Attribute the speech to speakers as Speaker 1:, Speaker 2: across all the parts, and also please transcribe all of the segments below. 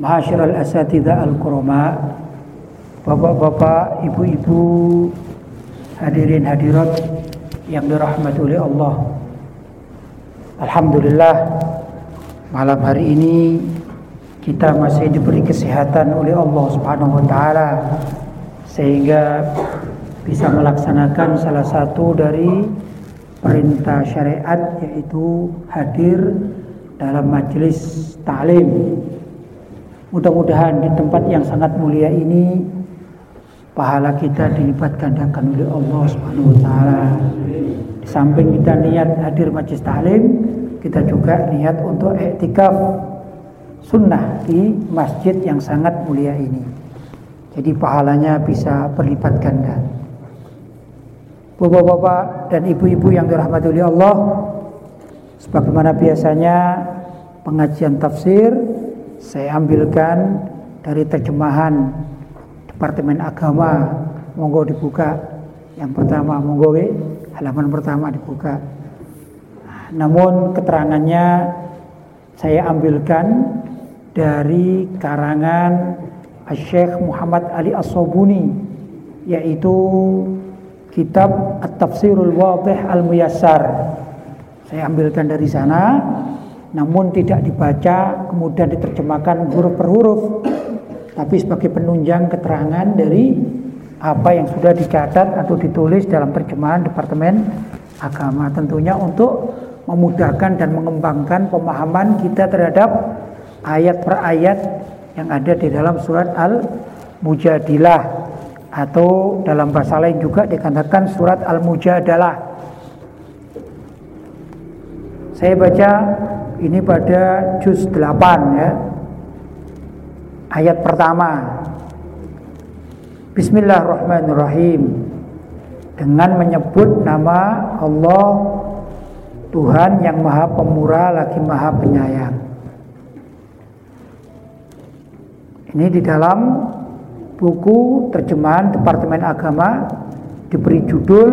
Speaker 1: Ma'asyiral asatidah al-kurama Bapak-bapak, ibu-ibu Hadirin hadirat Yang dirahmati oleh Allah. Alhamdulillah Malam hari ini Kita masih diberi kesehatan oleh Allah subhanahu wa ta'ala Sehingga Bisa melaksanakan salah satu dari Perintah syariat yaitu hadir dalam majelis ta'lim. Mudah-mudahan di tempat yang sangat mulia ini pahala kita dilipat gandakan oleh Allah Subhanahu wa taala. Di samping kita niat hadir majelis taklim, kita juga niat untuk iktikaf sunnah di masjid yang sangat mulia ini. Jadi pahalanya bisa berlipat ganda. Bapak-bapak dan ibu-ibu yang dirahmati oleh Allah, sebagaimana biasanya pengajian tafsir saya ambilkan dari terjemahan Departemen Agama. Monggo dibuka. Yang pertama monggo we, halaman pertama dibuka. Namun keterangannya saya ambilkan dari karangan Syekh Muhammad Ali As-Sobuni yaitu kitab At-Tafsirul Wadih Al-Muyassar. Saya ambilkan dari sana namun tidak dibaca kemudian diterjemahkan huruf per huruf. Tapi sebagai penunjang keterangan dari apa yang sudah dicatat atau ditulis dalam terjemahan Departemen Agama. Tentunya untuk memudahkan dan mengembangkan pemahaman kita terhadap ayat per ayat yang ada di dalam surat Al-Mujadilah. Atau dalam bahasa lain juga dikatakan surat Al-Mujadalah. Saya baca ini pada juz 8 ya. Ayat pertama. Bismillahirrahmanirrahim. Dengan menyebut nama Allah Tuhan yang Maha Pemurah lagi Maha Penyayang. Ini di dalam buku terjemahan Departemen Agama diberi judul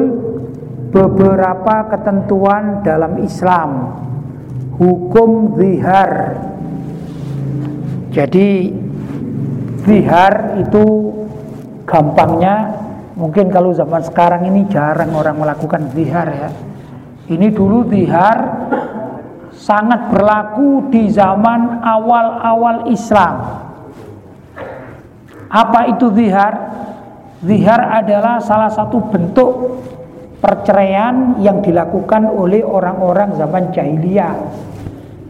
Speaker 1: beberapa ketentuan dalam Islam hukum zihar jadi zihar itu gampangnya mungkin kalau zaman sekarang ini jarang orang melakukan zihar ya. Ini dulu zihar sangat berlaku di zaman awal-awal Islam. Apa itu zihar? Zihar adalah salah satu bentuk perceraian yang dilakukan oleh orang-orang zaman jahiliyah.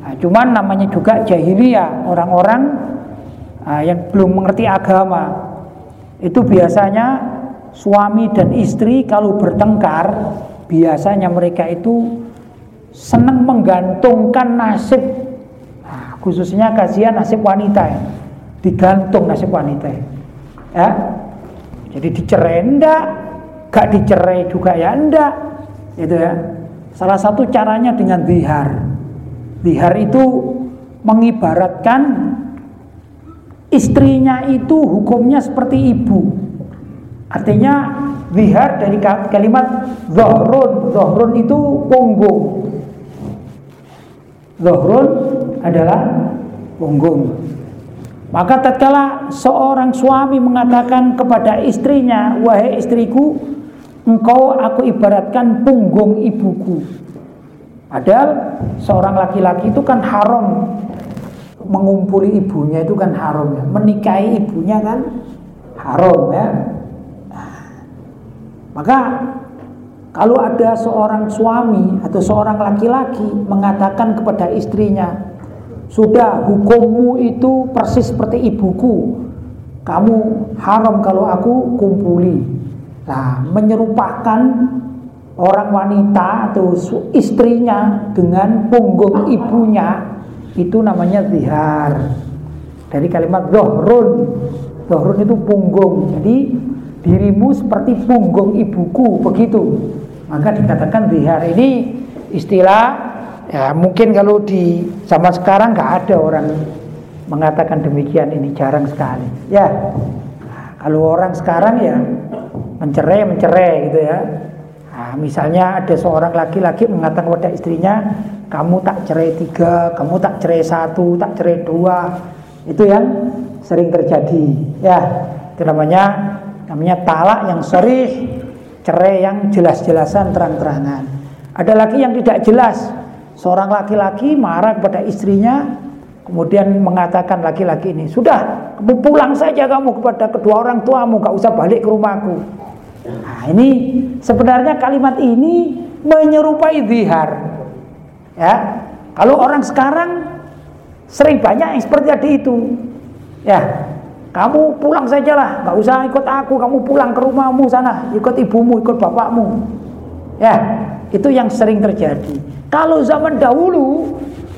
Speaker 1: Nah, cuman namanya juga jahiliyah, orang-orang Nah, yang belum mengerti agama. Itu biasanya suami dan istri kalau bertengkar biasanya mereka itu senang menggantungkan nasib. Nah, khususnya kasihan nasib wanita ya. Digantung nasib wanita ya, ya. jadi dicerai enggak gak dicerai juga ya enggak itu ya salah satu caranya dengan zihar zihar itu mengibaratkan istrinya itu hukumnya seperti ibu. Artinya zihar dari kalimat zohrun. Zohrun itu punggung. Zohrun adalah punggung. Maka tatkala seorang suami mengatakan kepada istrinya, "Wahai istriku, engkau aku ibaratkan punggung ibuku." Padahal seorang laki-laki itu kan haram mengumpuli ibunya itu kan haram ya. Menikahi ibunya kan haram ya. maka kalau ada seorang suami atau seorang laki-laki mengatakan kepada istrinya, "Sudah hukummu itu persis seperti ibuku. Kamu haram kalau aku kumpuli." Nah, menyerupakan orang wanita atau istrinya dengan punggung ibunya itu namanya zihar. dari kalimat dohrun dohrun itu punggung. Jadi dirimu seperti punggung ibuku begitu. Maka dikatakan zihar ini istilah ya mungkin kalau di zaman sekarang nggak ada orang mengatakan demikian. Ini jarang sekali. Ya kalau orang sekarang ya mencerai mencerai gitu ya. Nah, misalnya ada seorang laki-laki mengatakan kepada istrinya kamu tak cerai tiga kamu tak cerai satu tak cerai dua. Itu yang sering terjadi ya. Itu namanya namanya talak yang sorry cerai yang jelas-jelasan terang-terangan. Ada lagi yang tidak jelas. Seorang laki-laki marah kepada istrinya kemudian mengatakan laki-laki ini sudah kamu pulang saja kamu kepada kedua orang tuamu gak usah balik ke rumahku nah ini sebenarnya kalimat ini menyerupai zihar. Ya kalau orang sekarang sering banyak yang seperti tadi itu. Ya kamu pulang sajalah nggak usah ikut aku kamu pulang ke rumahmu sana ikut ibumu ikut bapakmu. Ya itu yang sering terjadi. Kalau zaman dahulu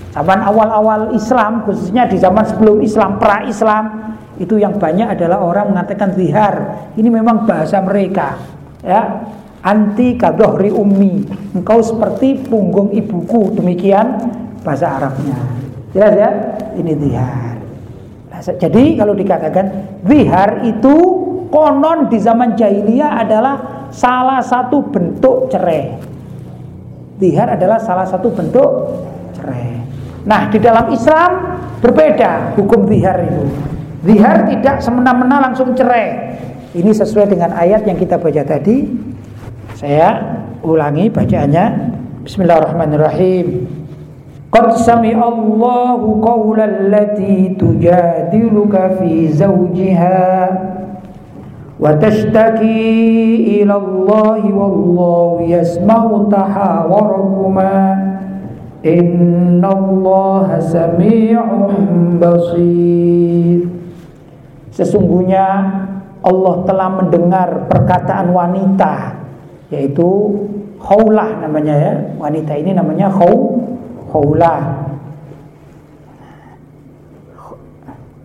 Speaker 1: Zaman awal-awal Islam, khususnya di zaman sebelum Islam, pra-Islam, itu yang banyak adalah orang mengatakan zihar. Ini memang bahasa mereka. Ya, anti kadohri ummi. Engkau seperti punggung ibuku. Demikian bahasa Arabnya. Jelas ya? Ini zihar. Nah, jadi kalau dikatakan zihar itu konon di zaman jahiliyah adalah salah satu bentuk cerai. Zihar adalah salah satu bentuk cerai. Nah, di dalam Islam berbeda hukum zihar itu. Zihar tidak semena-mena langsung cerai. Ini sesuai dengan ayat yang kita baca tadi. Saya ulangi bacaannya. Bismillahirrahmanirrahim. Qad sami'allahu qawla allati tujadiluka fi zawjiha wa tashtaki ila Allah wallahu yasma'u tahawarakuma Innallaha sami'un basir Sesungguhnya Allah telah mendengar perkataan wanita yaitu khaulah namanya ya. Wanita ini namanya khau khaulah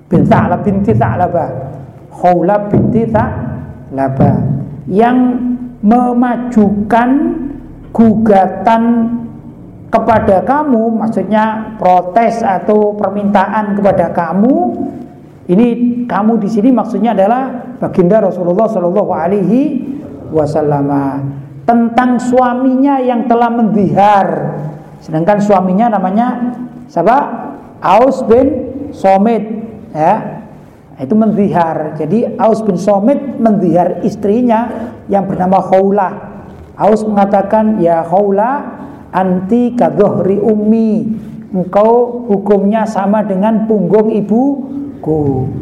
Speaker 1: bin Sa'lab binti Sa'labah khaulah binti Sa'labah yang memajukan gugatan kepada kamu maksudnya protes atau permintaan kepada kamu ini kamu di sini maksudnya adalah baginda Rasulullah Shallallahu Alaihi Wasallam. Tentang suaminya yang telah mendihar. Sedangkan suaminya namanya siapa? Aus bin Somit ya. Itu mendihar. Jadi Aus bin Somit mendihar istrinya yang bernama Khawlah Aus mengatakan ya Khawlah anti kadohri ummi. Engkau hukumnya sama dengan punggung ibuku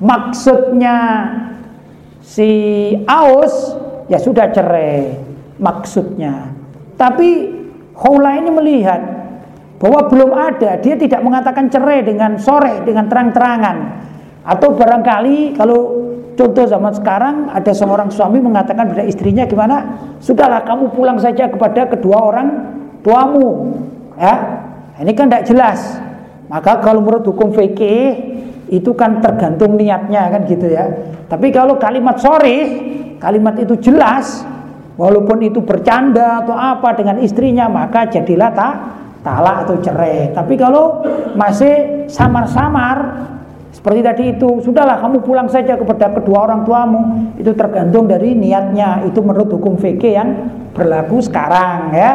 Speaker 1: maksudnya si Aus ya sudah cerai maksudnya. Tapi Khawla ini melihat bahwa belum ada dia tidak mengatakan cerai dengan sore dengan terang-terangan. Atau barangkali kalau contoh zaman sekarang ada seorang suami mengatakan pada istrinya gimana? Sudahlah kamu pulang saja kepada kedua orang tuamu. Ya ini kan tidak jelas. Maka kalau menurut hukum fikih itu kan tergantung niatnya kan gitu ya. Tapi kalau kalimat sorry kalimat itu jelas walaupun itu bercanda atau apa dengan istrinya maka jadilah tak talak atau cerai. Tapi kalau masih samar-samar seperti tadi itu sudahlah kamu pulang saja kepada kedua orang tuamu. Itu tergantung dari niatnya. Itu menurut hukum fikih yang berlaku sekarang ya.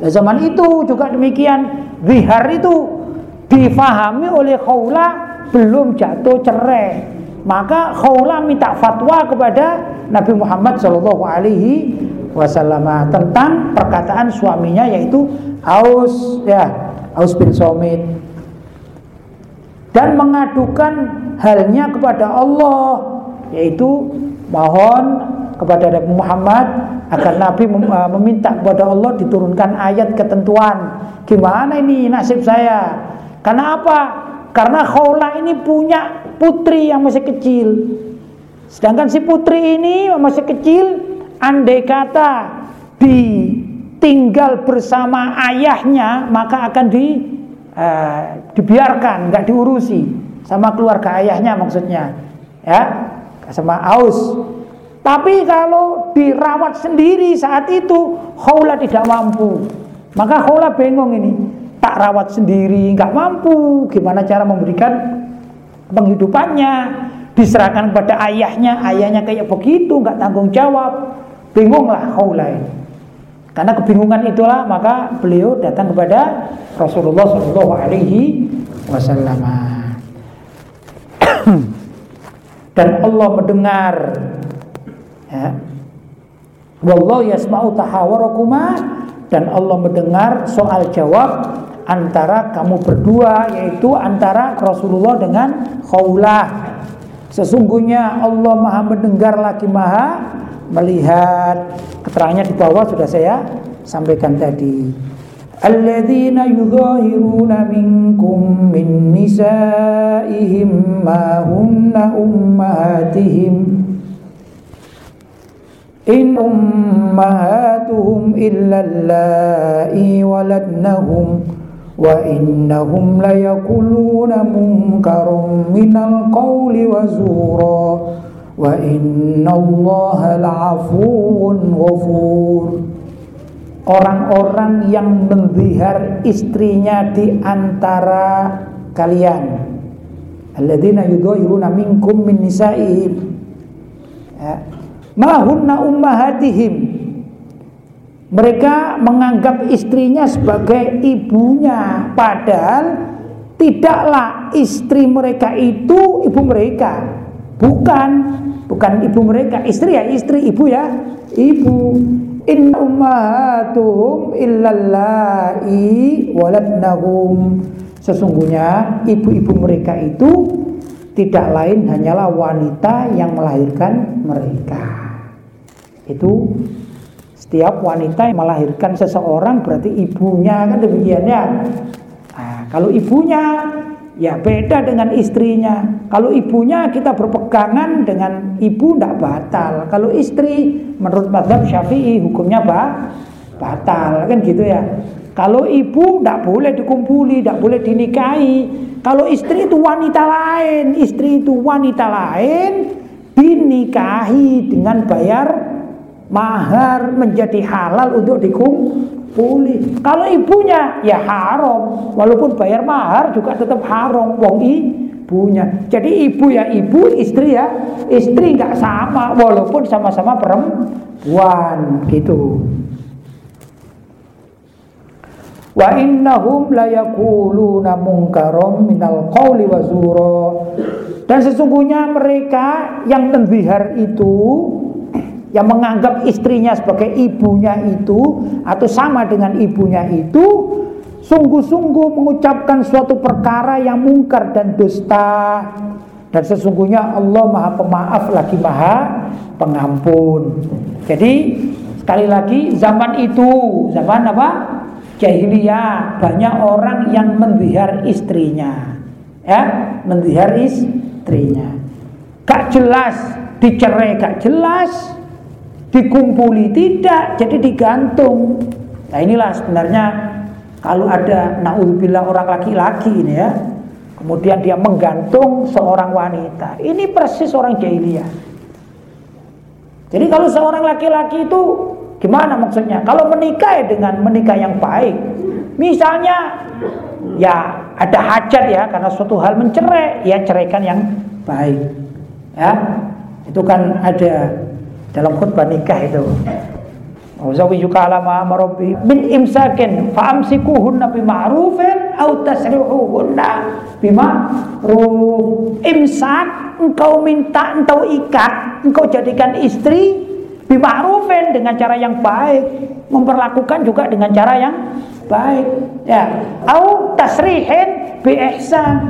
Speaker 1: Nah, zaman itu juga demikian. Zihar itu difahami oleh Khawla belum jatuh cerai. Maka Khawla minta fatwa kepada Nabi Muhammad Shallallahu Alaihi Wasallam tentang perkataan suaminya yaitu Aus ya Aus bin Somit dan mengadukan halnya kepada Allah yaitu mohon kepada Nabi Muhammad agar Nabi uh, meminta kepada Allah diturunkan ayat ketentuan. Gimana ini nasib saya? Karena apa? Karena Khawla ini punya putri yang masih kecil. Sedangkan si putri ini masih kecil, andai kata ditinggal bersama ayahnya, maka akan di uh, dibiarkan, nggak diurusi. sama keluarga ayahnya maksudnya. Ya, sama Aus. Tapi kalau dirawat sendiri saat itu, Khawla tidak mampu. Maka Khawla bingung ini, tak rawat sendiri, nggak mampu. Gimana cara memberikan penghidupannya? Diserahkan kepada ayahnya, ayahnya kayak begitu, nggak tanggung jawab. Bingunglah ini. Karena kebingungan itulah maka beliau datang kepada Rasulullah Shallallahu Alaihi Wasallam. Dan Allah mendengar ya. Wallahu yasma'u tahawarakuma dan Allah mendengar soal jawab antara kamu berdua yaitu antara Rasulullah dengan Khawlah. Sesungguhnya Allah Maha mendengar lagi Maha melihat. Keterangannya di bawah sudah saya sampaikan tadi. Alladzina yudhahiruna minkum min nisaihim ma hunna ummahatihim. In ummahatuhum illa allai waladnahum layakuluna munkarum minal qawli wa zura. Wa innallaha la'afuwun ghafur. Orang-orang yang mendihar istrinya di antara kalian. Alladzina yudhahiruna minkum min nisaihim. Ya. hunna ummahatihim mereka menganggap istrinya sebagai ibunya padahal tidaklah istri mereka itu ibu mereka Bukan, bukan ibu mereka, istri ya istri, ibu ya ibu. In ummahatuhum illallai. Sesungguhnya ibu-ibu mereka itu tidak lain hanyalah wanita yang melahirkan mereka. Itu setiap wanita yang melahirkan seseorang berarti ibunya kan demikian ya. Nah, kalau ibunya ya beda dengan istrinya. Kalau ibunya kita berpegangan dengan ibu tidak batal. Kalau istri menurut madhab syafi'i hukumnya bah, batal kan gitu ya. Kalau ibu tidak boleh dikumpuli, tidak boleh dinikahi. Kalau istri itu wanita lain, istri itu wanita lain dinikahi dengan bayar mahar menjadi halal untuk dikumpuli. Kalau ibunya ya haram, walaupun bayar mahar juga tetap haram wong ibunya. Jadi ibu ya ibu, istri ya istri nggak sama walaupun sama-sama perempuan gitu. Wa innahum la yaquluna munkaram minal qawli wa. Dan sesungguhnya mereka yang tendihar itu yang menganggap istrinya sebagai ibunya itu atau sama dengan ibunya itu sungguh-sungguh mengucapkan suatu perkara yang mungkar dan dusta. Dan sesungguhnya Allah maha pemaaf lagi maha pengampun. Jadi sekali lagi zaman itu zaman apa? Jahiliyah. Banyak orang yang mendihar istrinya. Ya mendihar istrinya. Gak jelas dicerai gak jelas dikumpuli tidak. Jadi digantung. Nah inilah sebenarnya kalau ada naudzubillah orang laki-laki ini ya kemudian dia menggantung seorang wanita. Ini persis orang jahiliyah. Jadi kalau seorang laki-laki itu gimana maksudnya? Kalau menikah ya dengan menikah yang baik. Misalnya ya ada hajat ya karena suatu hal mencerai ya ceraikan yang baik. Ya itu kan ada dalam khutbah nikah itu. Zawiyuka ala ma'amarabi min imsakin fa'amsikuhunna bima'rufin au tasrihuhunna bima'ruf. Imsak engkau minta engkau ikat engkau jadikan istri bima'rufin dengan cara yang baik. Memperlakukan juga dengan cara yang baik. Ya. Au tasrihin bi ihsan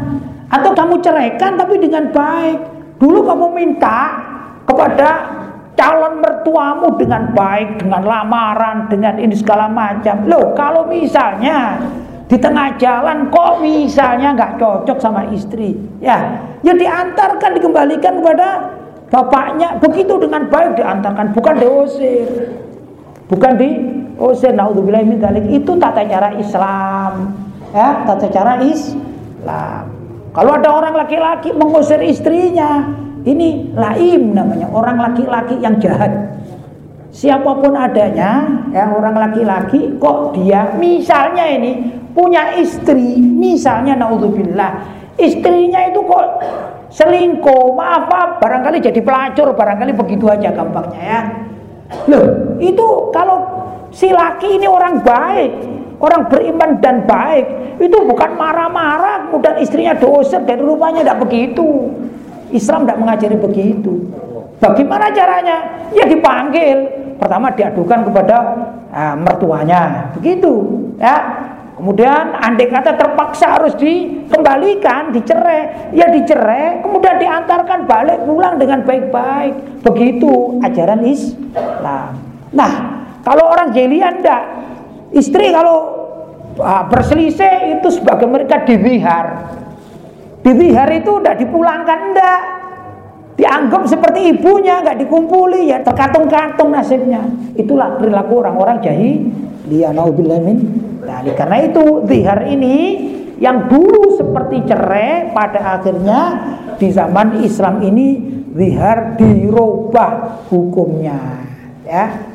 Speaker 1: atau kamu ceraikan tapi dengan baik. Dulu kamu minta kepada calon mertuamu dengan baik, dengan lamaran, dengan ini segala macam. Loh, kalau misalnya di tengah jalan kok misalnya nggak cocok sama istri, ya, ya diantarkan dikembalikan kepada bapaknya. Begitu dengan baik diantarkan, bukan diusir, bukan diusir. Naudzubillah min Itu tata cara Islam, ya, tata cara Islam. Kalau ada orang laki-laki mengusir istrinya, ini laim namanya, orang laki-laki yang jahat. Siapa pun adanya, ya orang laki-laki kok dia misalnya ini punya istri, misalnya naudzubillah, istrinya itu kok selingkuh, maaf pak, barangkali jadi pelacur, barangkali begitu aja gampangnya ya. Loh, itu kalau si laki ini orang baik, orang beriman dan baik, itu bukan marah-marah, kemudian istrinya dosa dari rumahnya tidak begitu. Islam tidak mengajari begitu. Bagaimana caranya? Ya dipanggil. Pertama diadukan kepada uh, mertuanya, begitu. Ya. Kemudian andai kata terpaksa harus dikembalikan, dicerai, ya dicerai, kemudian diantarkan balik pulang dengan baik-baik. Begitu ajaran Islam. Nah, kalau orang jelian enggak, istri kalau uh, berselisih itu sebagai mereka divihar. Divihar itu tidak dipulangkan enggak, dianggap seperti ibunya nggak dikumpuli ya terkatung-katung nasibnya. Itulah perilaku orang-orang jahil dia naubillamin dari karena itu zihar ini yang dulu seperti cerai pada akhirnya di zaman Islam ini zihar dirubah hukumnya ya.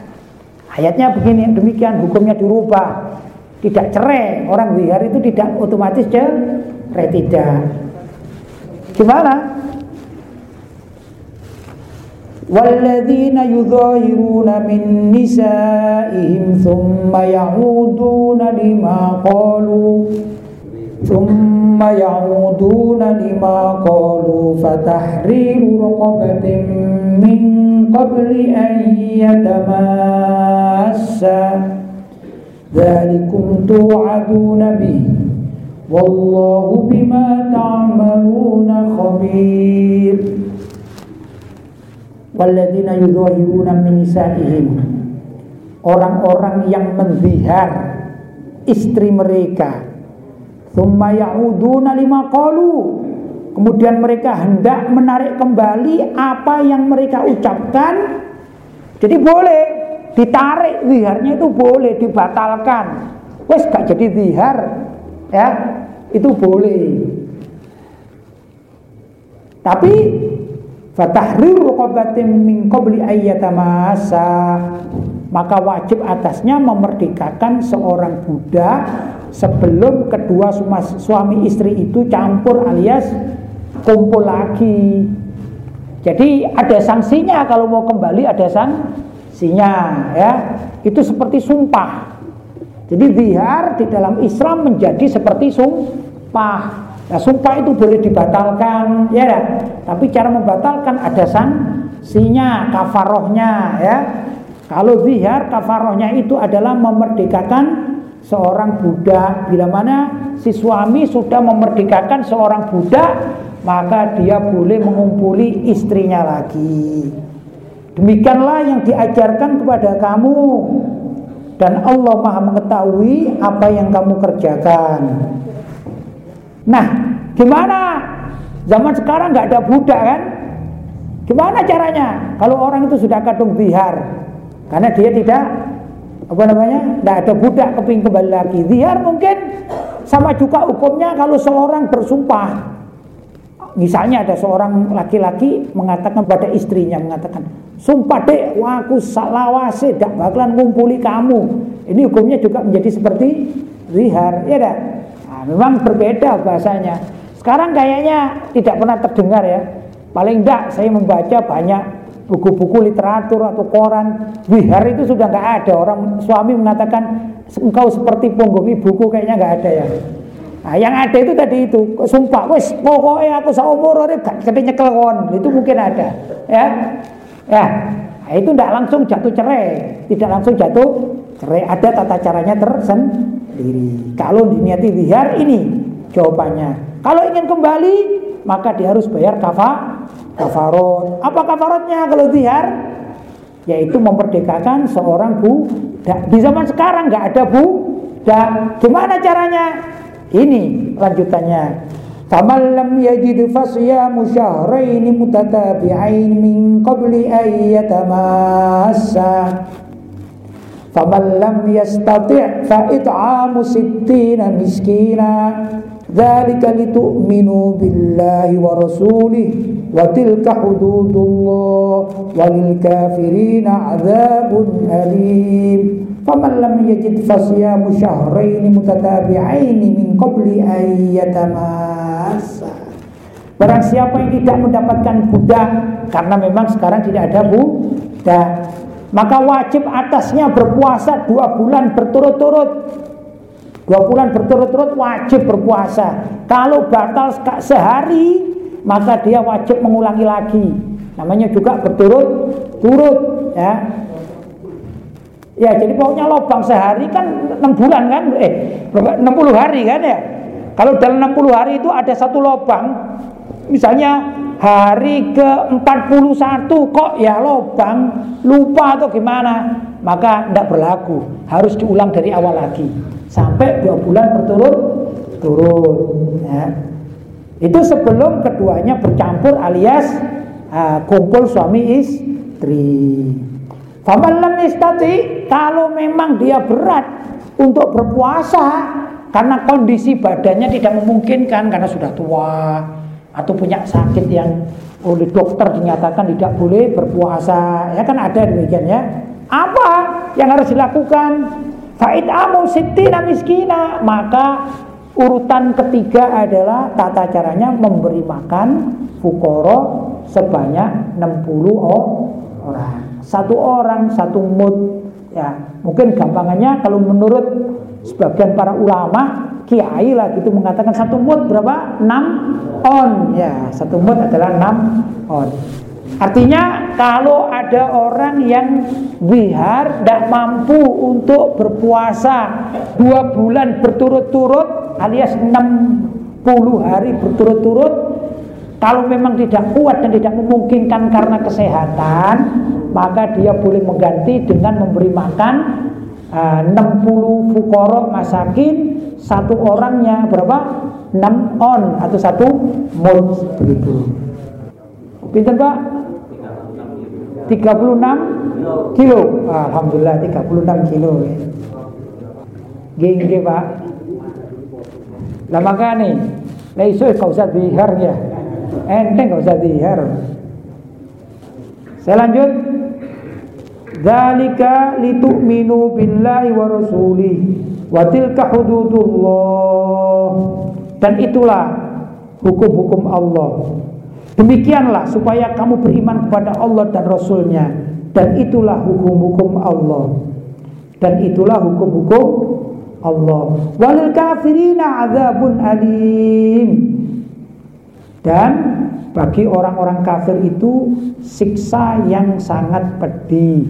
Speaker 1: Ayatnya begini demikian hukumnya dirubah. Tidak cerai orang zihar itu tidak otomatis cerai tidak gimana والذين يظاهرون من نسائهم ثم يعودون لما قالوا ثم يعودون لما قالوا فتحرير رقبة من قبل أن يتماسا. ذلكم توعدون به. والله بما تعملون خبير Walladzina yudhahiruna min nisaihim. Orang-orang yang menzihar istri mereka. Tsumma ya'uduna lima qalu. Kemudian mereka hendak menarik kembali apa yang mereka ucapkan. Jadi boleh ditarik ziharnya itu boleh dibatalkan. Wes gak jadi zihar ya, itu boleh. Tapi Fatahrir raqabatin min qabli ayyatamasa maka wajib atasnya memerdekakan seorang budak sebelum kedua suami istri itu campur alias kumpul lagi. Jadi ada sanksinya kalau mau kembali ada sanksinya ya. Itu seperti sumpah. Jadi zihar di dalam Islam menjadi seperti sumpah. Nah, sumpah itu boleh dibatalkan, ya. ya. Tapi cara membatalkan ada sanksinya, kafarohnya, ya. Kalau zihar kafarohnya itu adalah memerdekakan seorang budak. Bila mana si suami sudah memerdekakan seorang budak, maka dia boleh mengumpuli istrinya lagi. Demikianlah yang diajarkan kepada kamu dan Allah Maha mengetahui apa yang kamu kerjakan. Nah, gimana? Zaman sekarang nggak ada budak kan? Gimana caranya? Kalau orang itu sudah kadung zihar, karena dia tidak apa namanya, tidak ada budak keping kembali lagi. Zihar mungkin sama juga hukumnya kalau seorang bersumpah. Misalnya ada seorang laki-laki mengatakan pada istrinya mengatakan, sumpah dek, wah aku salawase, tidak bakalan ngumpuli kamu. Ini hukumnya juga menjadi seperti zihar, ya dah memang berbeda bahasanya. Sekarang kayaknya tidak pernah terdengar ya. Paling enggak saya membaca banyak buku-buku literatur atau koran wihar itu sudah nggak ada orang suami mengatakan engkau seperti punggung ibuku kayaknya nggak ada ya nah, yang ada itu tadi itu sumpah wes pokoknya aku seumur urip gak kon itu mungkin ada ya ya nah, itu tidak langsung jatuh cerai tidak langsung jatuh cerai ada tata caranya tersendiri diri. Kalau diniati zihar ini jawabannya. Kalau ingin kembali maka dia harus bayar kafa kafarot. Apa kafarotnya kalau zihar? Yaitu memerdekakan seorang budak. Di zaman sekarang nggak ada budak. Gimana caranya? Ini lanjutannya. Faman lam yajid fasyamu syahraini mutatabi'ain min qabli ayyatamassa Faman lam yastati' fa it'amu sittina miskina. Dzalika litu'minu billahi wa rasulih wa tilka hududullah walil kafirina adzabun alim. Faman lam yajid fasyamu syahraini mutatabi'aini min qabli an. Barang siapa yang tidak mendapatkan budak karena memang sekarang tidak ada budak, maka wajib atasnya berpuasa dua bulan berturut-turut Dua bulan berturut-turut wajib berpuasa. Kalau batal sehari, maka dia wajib mengulangi lagi. Namanya juga berturut-turut, ya. Ya, jadi pokoknya lobang sehari kan 6 bulan kan? Eh, 60 hari kan ya? Kalau dalam 60 hari itu ada satu lobang, misalnya hari ke-41 kok ya lobang, lupa atau gimana, maka tidak berlaku, harus diulang dari awal lagi sampai dua bulan berturut-turut. Ya. Itu sebelum keduanya bercampur alias uh, kumpul suami istri. Famalam istati kalau memang dia berat untuk berpuasa karena kondisi badannya tidak memungkinkan karena sudah tua atau punya sakit yang oleh dokter dinyatakan tidak boleh berpuasa. Ya kan ada demikian ya. Apa yang harus dilakukan? Fa'id amu sittina miskina. Maka urutan ketiga adalah Tata caranya memberi makan Fukoro sebanyak 60 orang Satu orang, satu mud ya Mungkin gampangannya kalau menurut sebagian para ulama Kiai lah gitu mengatakan satu mud berapa? 6 on. Ya Satu mud adalah 6 on. Artinya kalau ada orang yang bihar tidak mampu untuk berpuasa dua bulan berturut-turut alias 60 hari berturut-turut kalau memang tidak kuat dan tidak memungkinkan karena kesehatan maka dia boleh mengganti dengan memberi makan uh, 60 fukoro masakin satu orangnya berapa? 6 on atau satu mud begitu. Pinter Pak? 36 kilo. Alhamdulillah 36 kilo. Gini Pak. Lah makane lah iso kau usah dihar ya. Enteng kau usah dihar. Saya lanjut. Dzalika litu'minu billahi wa rasuli wa tilka hududullah. Dan itulah hukum-hukum Allah Demikianlah supaya kamu beriman kepada Allah dan Rasulnya Dan itulah hukum-hukum Allah Dan itulah hukum-hukum Allah Walil kafirina azabun alim Dan bagi orang-orang kafir itu siksa yang sangat pedih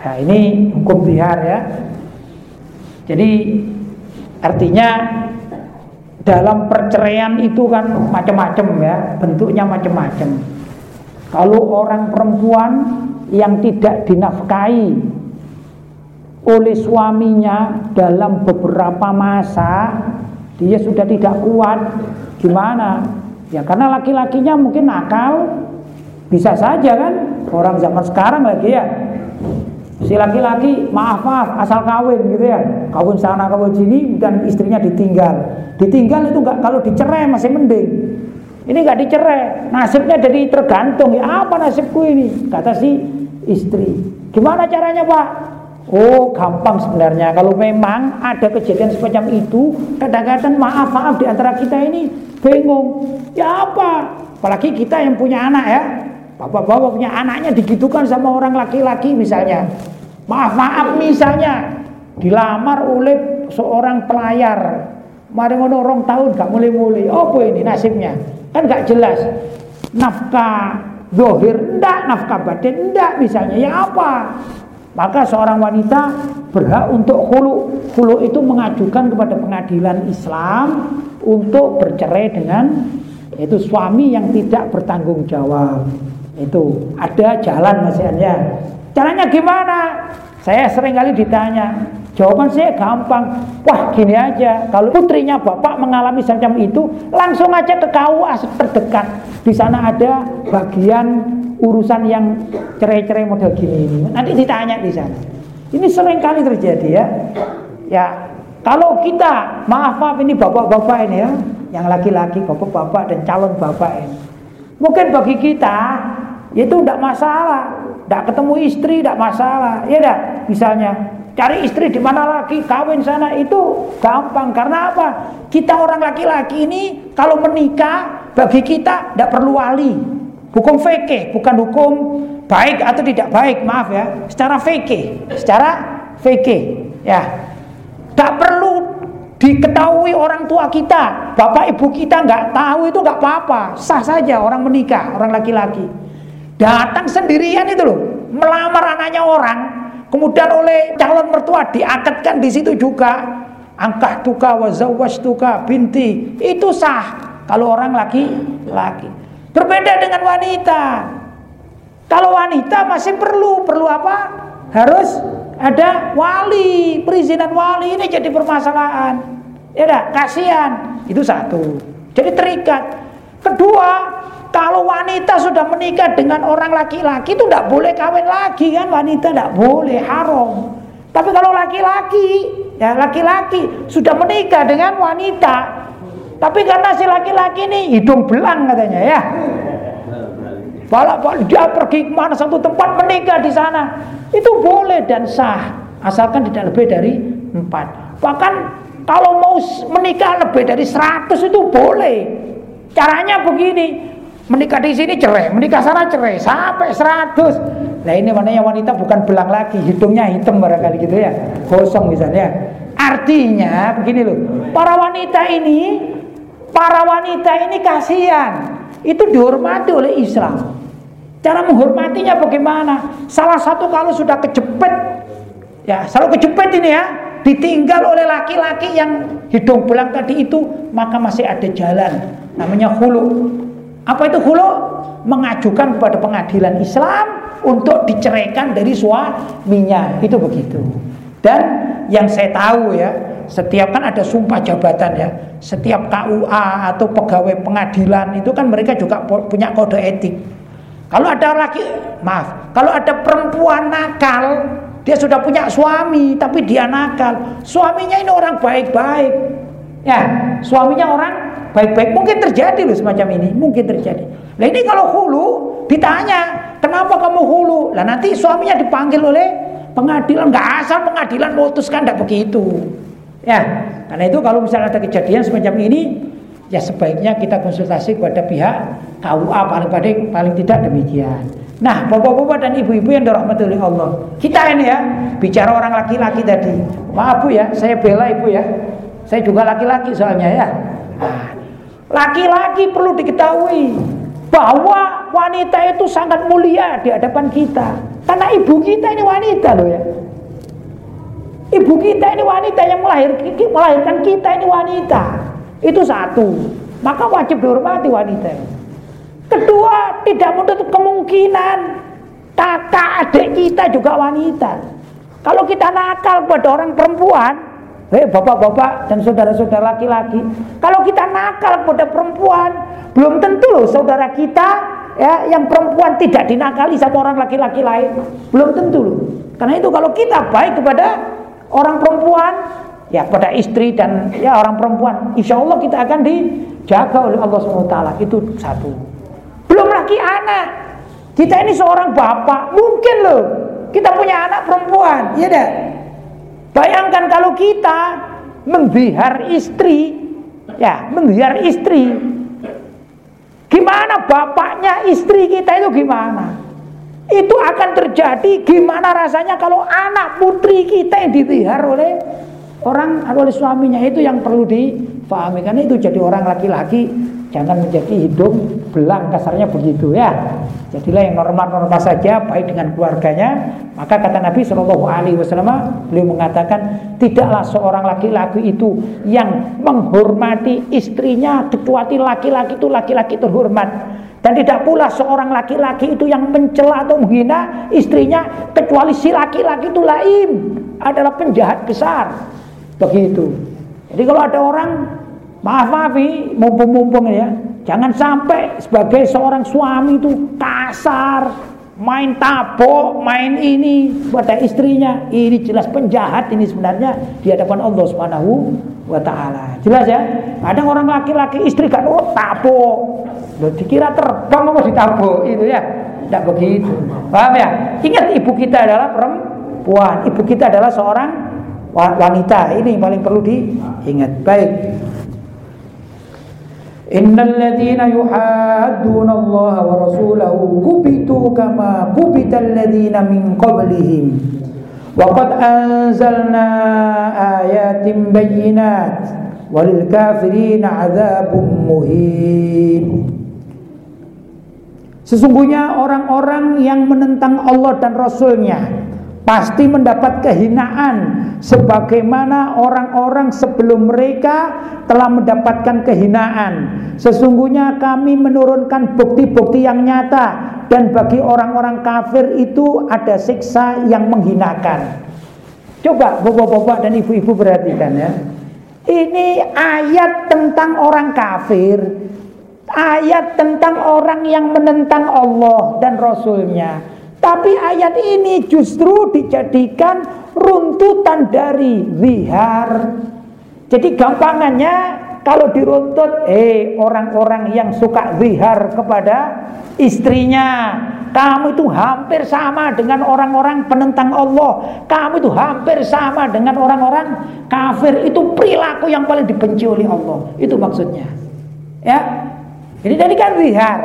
Speaker 1: Nah ini hukum bihar ya Jadi artinya dalam perceraian itu kan macam-macam ya, bentuknya macam-macam. Kalau orang perempuan yang tidak dinafkahi oleh suaminya dalam beberapa masa, dia sudah tidak kuat. Gimana? Ya karena laki-lakinya mungkin nakal, bisa saja kan? Orang zaman sekarang lagi ya. Si laki-laki maaf maaf asal kawin gitu ya. Kawin sana kawin sini dan istrinya ditinggal. Ditinggal itu enggak kalau dicerai masih mending. Ini enggak dicerai. Nasibnya jadi tergantung. Ya apa nasibku ini? Kata si istri. Gimana caranya pak? Oh gampang sebenarnya. Kalau memang ada kejadian semacam itu kadang-kadang maaf maaf di antara kita ini bingung ya apa apalagi kita yang punya anak ya Bapak-bapak punya anaknya digitukan sama orang laki-laki misalnya. Maaf-maaf misalnya dilamar oleh seorang pelayar. Mari orang tahun gak mulai-mulai. Apa ini nasibnya? Kan gak jelas. Nafkah dohir ndak, nafkah batin ndak misalnya. Ya apa? Maka seorang wanita berhak untuk hulu. Hulu itu mengajukan kepada pengadilan Islam untuk bercerai dengan itu suami yang tidak bertanggung jawab. Itu ada jalan masihnya. Caranya gimana? Saya sering kali ditanya. Jawaban saya gampang. Wah gini aja. Kalau putrinya bapak mengalami semacam itu, langsung aja ke KUA terdekat. Di sana ada bagian urusan yang cerai-cerai model gini ini. Nanti ditanya di sana. Ini sering kali terjadi ya. Ya Kalau kita, maaf maaf ini bapak-bapak ini ya, yang laki-laki, bapak-bapak dan calon bapak ini. Mungkin bagi kita itu tidak masalah, tidak ketemu istri tidak masalah, ya dah. Misalnya cari istri di mana lagi, kawin sana itu gampang. Karena apa? Kita orang laki-laki ini kalau menikah bagi kita tidak perlu wali. Hukum fikih, bukan hukum baik atau tidak baik, maaf ya. Secara fikih, secara fikih, ya Gak perlu diketahui orang tua kita, bapak ibu kita nggak tahu itu nggak apa-apa, sah saja orang menikah, orang laki-laki. Datang sendirian itu loh, melamar anaknya orang, kemudian oleh calon mertua diakatkan di situ juga. Angkah tuka wazawaj tuka binti itu sah kalau orang laki-laki. Berbeda dengan wanita. Kalau wanita masih perlu perlu apa? Harus ada wali, perizinan wali ini jadi permasalahan. Ya dah, kasihan. Itu satu. Jadi terikat. Kedua, kalau wanita sudah menikah dengan orang laki-laki itu tidak boleh kawin lagi kan wanita tidak boleh haram. Tapi kalau laki-laki, ya laki-laki sudah menikah dengan wanita, tapi karena si laki-laki ini hidung belang katanya ya. Balap dia pergi ke mana satu tempat menikah di sana itu boleh dan sah asalkan tidak lebih dari empat. Bahkan kalau mau menikah lebih dari seratus itu boleh. Caranya begini, menikah di sini cerai, menikah sana cerai sampai seratus. Nah ini yang wanita bukan belang lagi, hidungnya hitam barangkali gitu ya, kosong misalnya. Artinya begini loh, para wanita ini, para wanita ini kasihan, itu dihormati oleh Islam. Cara menghormatinya bagaimana? Salah satu kalau sudah kejepit, ya selalu kejepit ini ya, ditinggal oleh laki-laki yang hidung belang tadi itu, maka masih ada jalan. Namanya hulu. Apa itu hulu? Mengajukan kepada pengadilan Islam untuk diceraikan dari suaminya. Itu begitu. Dan yang saya tahu ya, setiap kan ada sumpah jabatan ya. Setiap KUA atau pegawai pengadilan itu kan mereka juga punya kode etik. Kalau ada laki, maaf, kalau ada perempuan nakal, dia sudah punya suami tapi dia nakal. Suaminya ini orang baik-baik. Ya, suaminya orang baik-baik. Mungkin terjadi loh semacam ini, mungkin terjadi. Nah ini kalau hulu ditanya, kenapa kamu hulu? Lah nanti suaminya dipanggil oleh pengadilan, nggak asal pengadilan memutuskan tidak begitu. Ya, karena itu kalau misalnya ada kejadian semacam ini, ya sebaiknya kita konsultasi kepada pihak KUA paling paling paling tidak demikian. Nah, bapak-bapak dan ibu-ibu yang dirahmati oleh Allah, kita ini ya bicara orang laki-laki tadi. Maaf bu ya, saya bela ibu ya. Saya juga laki-laki soalnya ya. Nah, laki-laki perlu diketahui bahwa wanita itu sangat mulia di hadapan kita. Karena ibu kita ini wanita loh ya. Ibu kita ini wanita yang melahirkan kita ini wanita. Itu satu. Maka wajib dihormati wanita. Kedua, tidak menutup kemungkinan kakak adik kita juga wanita. Kalau kita nakal kepada orang perempuan, hei bapak-bapak dan saudara-saudara laki-laki, kalau kita nakal kepada perempuan, belum tentu loh saudara kita ya yang perempuan tidak dinakali sama orang laki-laki lain, belum tentu loh. Karena itu kalau kita baik kepada orang perempuan, ya pada istri dan ya orang perempuan. Insya Allah kita akan dijaga oleh Allah SWT itu satu. Belum lagi anak. Kita ini seorang bapak. Mungkin loh kita punya anak perempuan ya dah. Bayangkan kalau kita membihar istri ya membihar istri. Gimana bapaknya istri kita itu gimana? Itu akan terjadi gimana rasanya kalau anak putri kita yang dipihar oleh Orang oleh suaminya itu yang perlu difahami karena itu jadi orang laki-laki jangan menjadi hidung belang kasarnya begitu ya. Jadilah yang normal-normal saja baik dengan keluarganya. Maka kata Nabi Shallallahu Alaihi Wasallam beliau mengatakan tidaklah seorang laki-laki itu yang menghormati istrinya kecuali laki-laki itu laki-laki terhormat. Dan tidak pula seorang laki-laki itu yang mencela atau menghina istrinya kecuali si laki-laki itu laim adalah penjahat besar. Begitu. Jadi kalau ada orang maaf maafi mumpung-mumpung ya, jangan sampai sebagai seorang suami itu kasar, main tabok, main ini pada istrinya. Ini jelas penjahat ini sebenarnya di hadapan Allah Subhanahu wa taala. Jelas ya? Ada orang laki-laki istri kan oh tabok. Loh dikira terbang apa ditabok itu ya. Tidak begitu. Paham ya? Ingat ibu kita adalah perempuan. Ibu kita adalah seorang wanita. Ini paling perlu diingat. Baik. Innal ladzina yuhadduna Allah wa rasulahu kubitu kama kubital ladzina min qablihim wa qad anzalna ayatin bayyinat walil kafirin adzabun muhin Sesungguhnya orang-orang yang menentang Allah dan Rasulnya pasti mendapat kehinaan sebagaimana orang-orang sebelum mereka telah mendapatkan kehinaan. Sesungguhnya kami menurunkan bukti-bukti yang nyata dan bagi orang-orang kafir itu ada siksa yang menghinakan. Coba bapak-bapak dan ibu-ibu perhatikan ya. Ini ayat tentang orang kafir Ayat tentang orang yang menentang Allah dan Rasulnya tapi ayat ini justru dijadikan runtutan dari zihar. Jadi gampangannya kalau diruntut, eh orang-orang yang suka zihar kepada istrinya, kamu itu hampir sama dengan orang-orang penentang Allah. Kamu itu hampir sama dengan orang-orang kafir. Itu perilaku yang paling dibenci oleh Allah. Itu maksudnya. Ya. Jadi tadi kan zihar.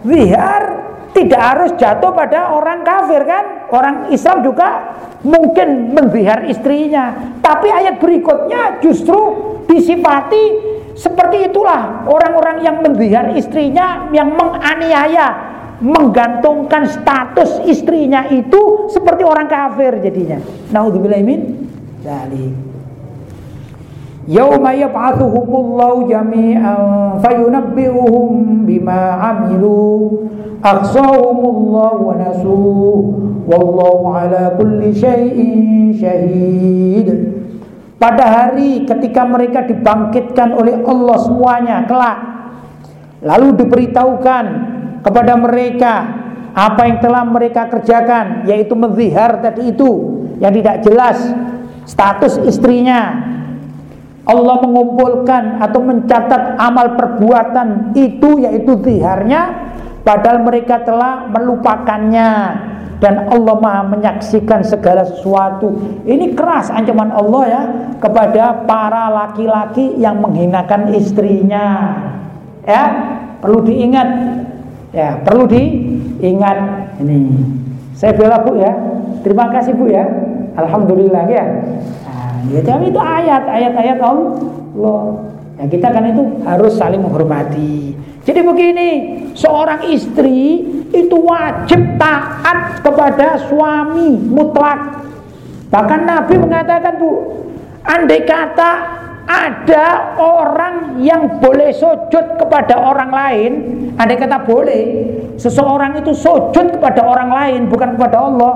Speaker 1: Zihar tidak harus jatuh pada orang kafir kan? Orang Islam juga mungkin membihar istrinya. Tapi ayat berikutnya justru disifati seperti itulah orang-orang yang membihar istrinya yang menganiaya menggantungkan status istrinya itu seperti orang kafir jadinya. Naudzubillah min dzalik Yauma yab'atsuhumullahu jami'an fayunabbi'uhum bima 'amilu ahsahumullahu wa nasuh wallahu ala kulli syai'in syahid pada hari ketika mereka dibangkitkan oleh Allah semuanya kelak lalu diberitahukan kepada mereka apa yang telah mereka kerjakan yaitu menzihar tadi itu yang tidak jelas status istrinya Allah mengumpulkan atau mencatat amal perbuatan itu yaitu ziharnya padahal mereka telah melupakannya dan Allah Maha menyaksikan segala sesuatu. Ini keras ancaman Allah ya kepada para laki-laki yang menghinakan istrinya. Ya, perlu diingat. Ya, perlu diingat ini. Saya bela Bu ya. Terima kasih Bu ya. Alhamdulillah ya. Ya tapi itu ayat, ayat-ayat Allah. Ya kita kan itu harus saling menghormati. Jadi begini, seorang istri itu wajib taat kepada suami mutlak. Bahkan Nabi mengatakan bu, andai kata ada orang yang boleh sujud kepada orang lain, andai kata boleh, seseorang itu sujud kepada orang lain bukan kepada Allah,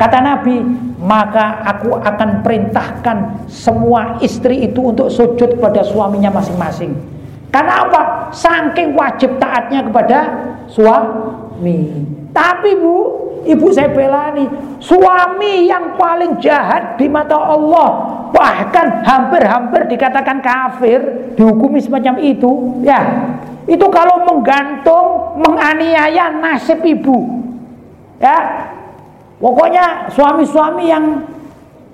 Speaker 1: Kata Nabi, maka aku akan perintahkan semua istri itu untuk sujud kepada suaminya masing-masing. Karena apa? Saking wajib taatnya kepada suami. Tapi bu, ibu saya belani, suami yang paling jahat di mata Allah, bahkan hampir-hampir dikatakan kafir, dihukumi semacam itu, ya. Itu kalau menggantung, menganiaya nasib ibu. Ya, Pokoknya suami-suami yang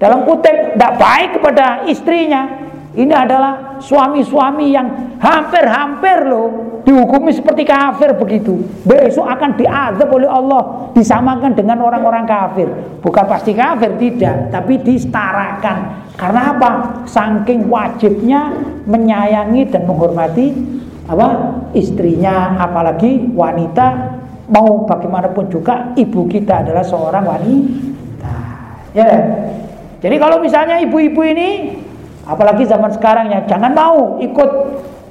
Speaker 1: dalam kutip tidak baik kepada istrinya ini adalah suami-suami yang hampir-hampir loh dihukumi seperti kafir begitu. Besok akan diazab oleh Allah, disamakan dengan orang-orang kafir. Bukan pasti kafir tidak, tapi disetarakan. Karena apa? Saking wajibnya menyayangi dan menghormati apa? istrinya, apalagi wanita mau bagaimanapun juga ibu kita adalah seorang wanita. Ya. Jadi kalau misalnya ibu-ibu ini apalagi zaman sekarang ya jangan mau ikut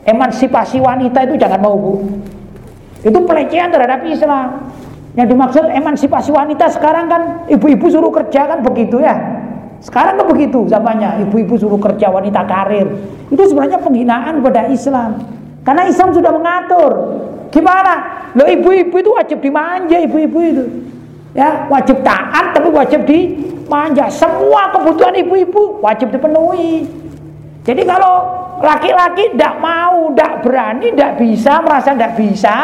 Speaker 1: emansipasi wanita itu jangan mau Bu. Itu pelecehan terhadap Islam. Yang dimaksud emansipasi wanita sekarang kan ibu-ibu suruh kerja kan begitu ya. Sekarang kan begitu zamannya, ibu-ibu suruh kerja wanita karir. Itu sebenarnya penghinaan kepada Islam. Karena Islam sudah mengatur Gimana? Lo ibu-ibu itu wajib dimanja ibu-ibu itu. Ya, wajib taat tapi wajib dimanja. Semua kebutuhan ibu-ibu wajib dipenuhi. Jadi kalau laki-laki tidak mau, tidak berani, tidak bisa, merasa tidak bisa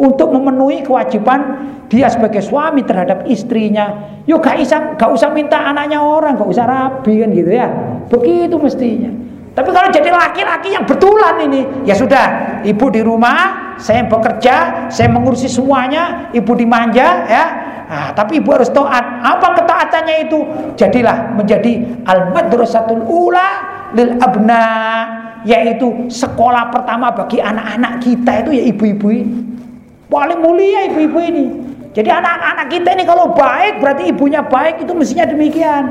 Speaker 1: untuk memenuhi kewajiban dia sebagai suami terhadap istrinya, yuk gak usah, gak usah minta anaknya orang, gak usah rabi kan gitu ya. Begitu mestinya. Tapi kalau jadi laki-laki yang betulan ini, ya sudah, ibu di rumah, saya bekerja, saya mengurusi semuanya, ibu dimanja ya, Nah, tapi ibu harus taat. Apa ketaatannya itu? Jadilah menjadi al-madrasatul ula lil abna, yaitu sekolah pertama bagi anak-anak kita itu ya ibu-ibu ini. Paling mulia ibu-ibu ini. Jadi anak-anak kita ini kalau baik berarti ibunya baik itu mestinya demikian.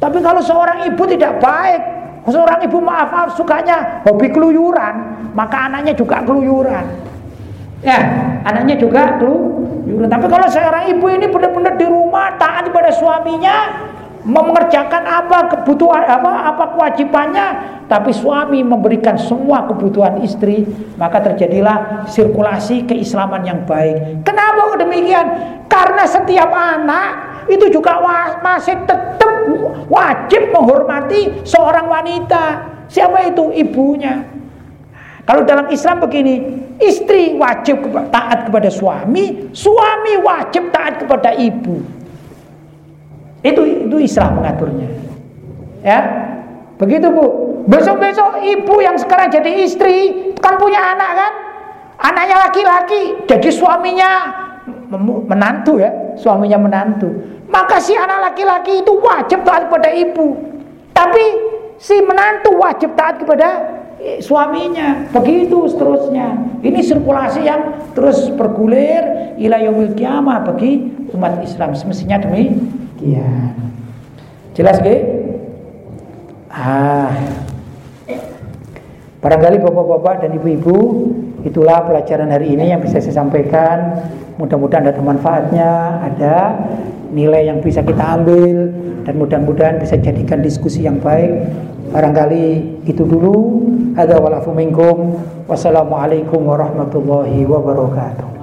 Speaker 1: Tapi kalau seorang ibu tidak baik, seorang ibu maaf maaf sukanya hobi keluyuran, maka anaknya juga keluyuran. Ya, anaknya juga keluyuran. Tapi kalau seorang ibu ini benar-benar di rumah taat kepada suaminya, mengerjakan apa kebutuhan apa apa kewajibannya, tapi suami memberikan semua kebutuhan istri, maka terjadilah sirkulasi keislaman yang baik. Kenapa demikian? Karena setiap anak itu juga masih tetap wajib menghormati seorang wanita. Siapa itu? Ibunya. Kalau dalam Islam begini, istri wajib taat kepada suami, suami wajib taat kepada ibu. Itu itu Islam mengaturnya. Ya. Begitu, Bu. Besok-besok ibu yang sekarang jadi istri kan punya anak kan? Anaknya laki-laki, jadi suaminya menantu ya, suaminya menantu. Maka si anak laki-laki itu wajib taat kepada ibu. Tapi si menantu wajib taat kepada suaminya begitu seterusnya. Ini sirkulasi yang terus bergulir ila yaumil kiamah bagi umat Islam. Semestinya demikian. Jelas ke ah. Barangkali bapak-bapak dan ibu-ibu itulah pelajaran hari ini yang bisa saya sampaikan. Mudah-mudahan ada manfaatnya ada nilai yang bisa kita ambil dan mudah-mudahan bisa jadikan diskusi yang baik Barangkali itu dulu. Ada walafu minkum. Wassalamualaikum warahmatullahi wabarakatuh.